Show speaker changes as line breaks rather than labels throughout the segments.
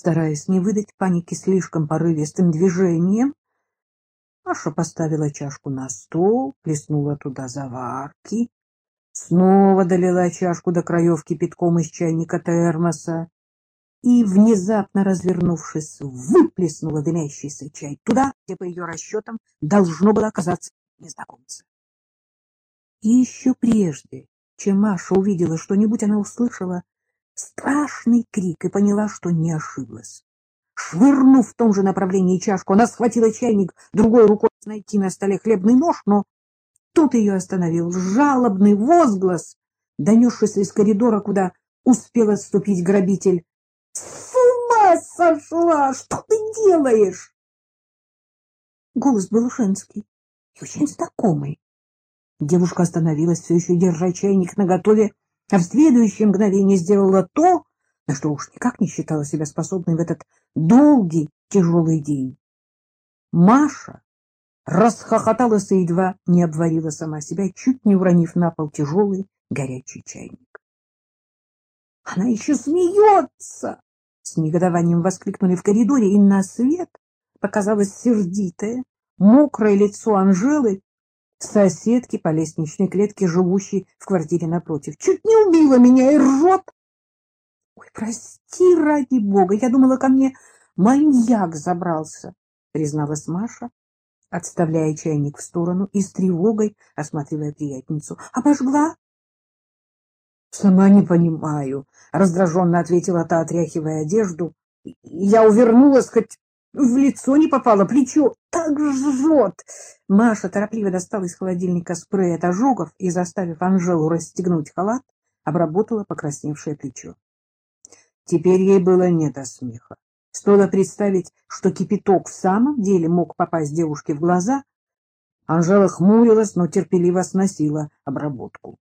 Стараясь не выдать паники слишком порывистым движением, Маша поставила чашку на стол, плеснула туда заварки, снова долила чашку до краев кипятком из чайника термоса и, внезапно развернувшись, выплеснула дымящийся чай туда, где, по ее расчетам, должно было оказаться незнакомца. И еще прежде, чем Маша увидела что-нибудь, она услышала страшный крик и поняла, что не ошиблась. Швырнув в том же направлении чашку, она схватила чайник другой рукой найти на столе хлебный нож, но тут ее остановил жалобный возглас, донесшийся из коридора, куда успел отступить грабитель. — С ума сошла! Что ты делаешь? Голос был женский и очень знакомый. Девушка остановилась, все еще держа чайник наготове, а в следующее мгновение сделала то, на что уж никак не считала себя способной в этот долгий, тяжелый день. Маша расхохоталась и едва не обварила сама себя, чуть не уронив на пол тяжелый горячий чайник. — Она еще смеется! — с негодованием воскликнули в коридоре, и на свет показалось сердитое, мокрое лицо Анжелы, соседки по лестничной клетке, живущей в квартире напротив. Чуть не убила меня и ржет. Ой, прости, ради бога, я думала, ко мне маньяк забрался, призналась Маша, отставляя чайник в сторону и с тревогой осматривая приятницу. Обожгла? Сама не понимаю, раздраженно ответила та, отряхивая одежду. Я увернулась, хоть в лицо не попало, плечо так жжет. Маша торопливо достала из холодильника спрей от ожогов и, заставив Анжелу расстегнуть халат, обработала покрасневшее плечо. Теперь ей было не до смеха. Стоило представить, что кипяток в самом деле мог попасть девушке в глаза. Анжела хмурилась, но терпеливо сносила обработку.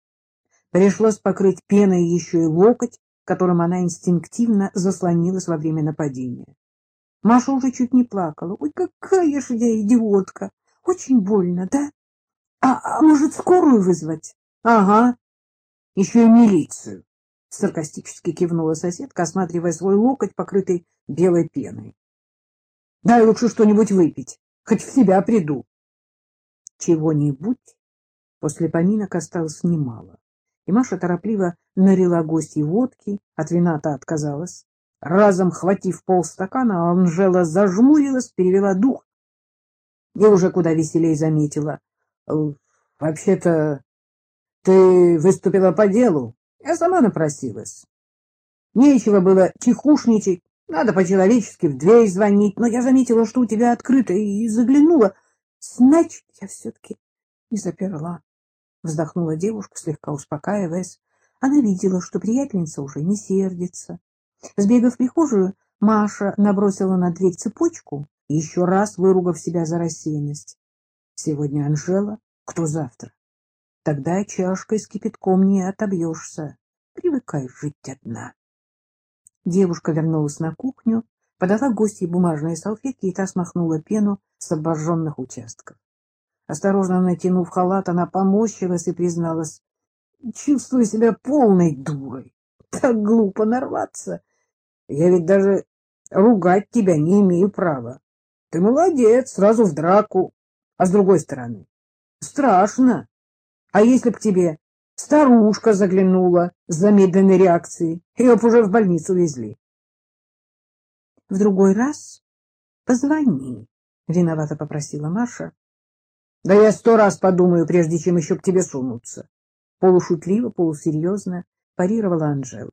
Пришлось покрыть пеной еще и локоть, которым она инстинктивно заслонилась во время нападения. Маша уже чуть не плакала. Ой, какая же я идиотка! Очень больно, да? А, а может, скорую вызвать? Ага. Еще и милицию. Саркастически кивнула соседка, осматривая свой локоть, покрытый белой пеной. Дай лучше что-нибудь выпить, хоть в себя приду. Чего-нибудь после поминок осталось немало, и Маша торопливо налила гостьей водки, от вина-то отказалась. Разом хватив полстакана, Анжела зажмурилась, перевела дух и уже куда веселей заметила. «Э, — Вообще-то ты выступила по делу. Я сама напросилась. Нечего было тихушничать, надо по-человечески в дверь звонить, но я заметила, что у тебя открыто, и заглянула. Значит, я все-таки не заперла. Вздохнула девушка, слегка успокаиваясь. Она видела, что приятельница уже не сердится. Сбегав в прихожую, Маша набросила на дверь цепочку, еще раз выругав себя за рассеянность. Сегодня Анжела, кто завтра? Тогда чашкой с кипятком не отобьешься. Привыкай жить одна. Девушка вернулась на кухню, подала гостье бумажные салфетки, и та смахнула пену с обожженных участков. Осторожно натянув халат, она поморщилась и призналась, чувствую себя полной дурой. Так глупо нарваться. Я ведь даже ругать тебя не имею права. Ты молодец, сразу в драку. А с другой стороны, страшно. А если б к тебе старушка заглянула с замедленной реакцией, ее б уже в больницу везли. В другой раз позвони, — виновато попросила Маша. — Да я сто раз подумаю, прежде чем еще к тебе сунуться. Полушутливо, полусерьезно парировала Анжела.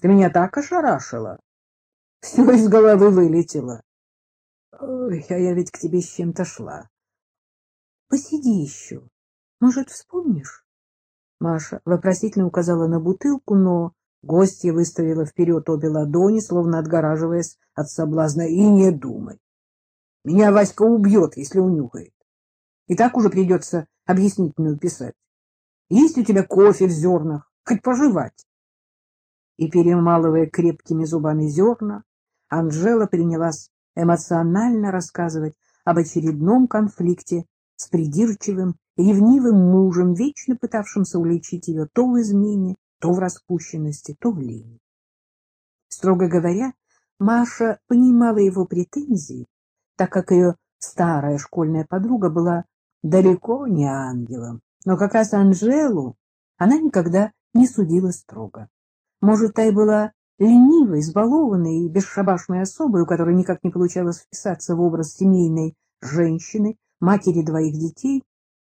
Ты меня так ошарашила. Все из головы вылетело. Ой, а я ведь к тебе с чем-то шла. Посиди еще. Может, вспомнишь? Маша вопросительно указала на бутылку, но гостья выставила вперед обе ладони, словно отгораживаясь от соблазна. И не думай. Меня Васька убьет, если унюхает. И так уже придется объяснительную писать. Есть у тебя кофе в зернах? Хоть пожевать и, перемалывая крепкими зубами зерна, Анжела принялась эмоционально рассказывать об очередном конфликте с придирчивым, ревнивым мужем, вечно пытавшимся уличить ее то в измене, то в распущенности, то в лени. Строго говоря, Маша понимала его претензии, так как ее старая школьная подруга была далеко не ангелом. Но как раз Анжелу она никогда не судила строго. Может, та и была ленивой, избалованной и бесшабашной особой, у которой никак не получалось вписаться в образ семейной женщины, матери двоих детей,